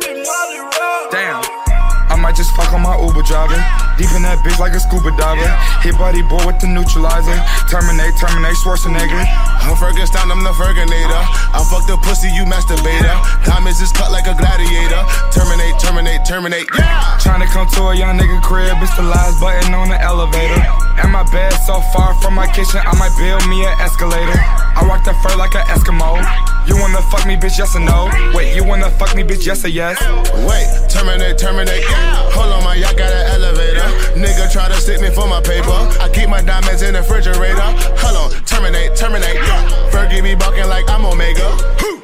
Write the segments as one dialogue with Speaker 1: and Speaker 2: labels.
Speaker 1: Damn. I might just fuck on my Uber driver. Deep in that bitch like a scuba diver. Hit body boy with the neutralizer. Terminate, terminate, Schwarzenegger.
Speaker 2: I'm Ferguson, I'm the Ferginator. I fuck the pussy, you masturbator. Diamonds is cut like a gladiator. Terminate, terminate, terminate. Yeah!
Speaker 1: Trying to come to a young nigga crib, it's the last button on the elevator. And my bed so far from my kitchen, I might build me an escalator. I rock the fur like an Eskimo. Fuck me, bitch, yes or no? Wait, you wanna fuck me, bitch, yes or yes?
Speaker 2: Wait, terminate, terminate. Hold on, my yacht got an elevator. Nigga try to stick me for my paper. I keep my diamonds in the refrigerator. Hold on, terminate, terminate. Fergie be balking like I'm Omega.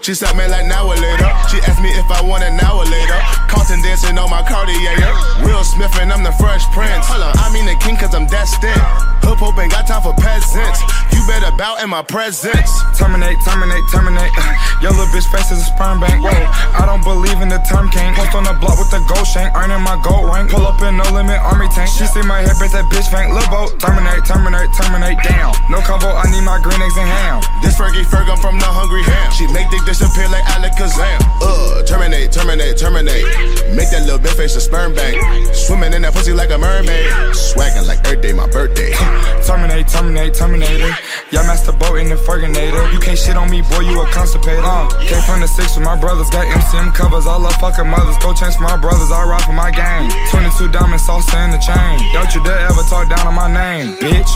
Speaker 2: She said me like now or later. She asked me if I want now or later. Carlton dancing on my Cartier. Will Smith and I'm the Fresh Prince. Hold on, I mean the king cause I'm destined. Hoop hope ain't got time for peasants. You better bow in my presence.
Speaker 1: Terminate, terminate, terminate. Your little bitch face is a sperm bank. Whoa, I don't believe in the term king. Post on the block with the gold shank, earning my gold rank. Pull up in no limit army tank. She see my head, it's that bitch fank. Lil' boat, terminate, terminate, terminate. Down. No combo, I need my green eggs and ham.
Speaker 2: This Fergie Ferg, I'm from the hungry ham. She make dick disappear like Alakazam. Uh, terminate, terminate, terminate. Make that little bitch face a sperm bank. Swimming in that pussy like a mermaid. Swagging like Earth Day, my birthday.
Speaker 1: Terminate, terminate, terminator. Y'all master boat in the Ferginator. You can't shit on me, boy, you a constipator. Uh, came from the six with my brothers, got MCM covers. All love fucking mothers. Go change for my brothers, I ride for my gang. 22 diamonds, salsa in the chain. Don't you dare ever talk down on my name, bitch.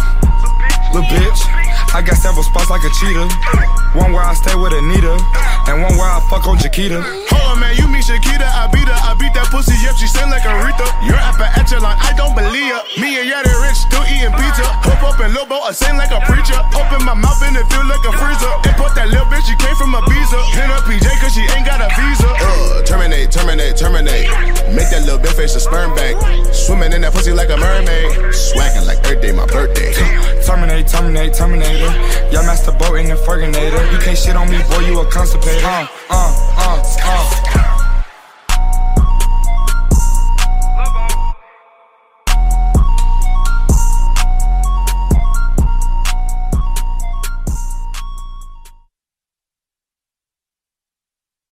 Speaker 1: Little bitch. I got several spots like a cheetah. One where I stay with Anita, and one where I fuck on Chiquita.
Speaker 2: Hold on, man, you mean Shakita? I beat her, I beat that pussy, yep, she sing like Aretha. You're at the echelon, I Hoop up in Lobo, I sing like a preacher. Open my mouth and it feel like a freezer. Import that little bitch, she came from Ibiza. Pin up PJ cause she ain't got a visa. Uh, terminate, terminate, terminate. Make that little bitch face a sperm bank. Swimming in that pussy like a mermaid. Swagging like Earth Day, my birthday.
Speaker 1: Terminate, terminate, terminator. Y'all master boat in the Ferginator. You can't shit on me, boy, you a constipator. Uh, uh, uh, uh.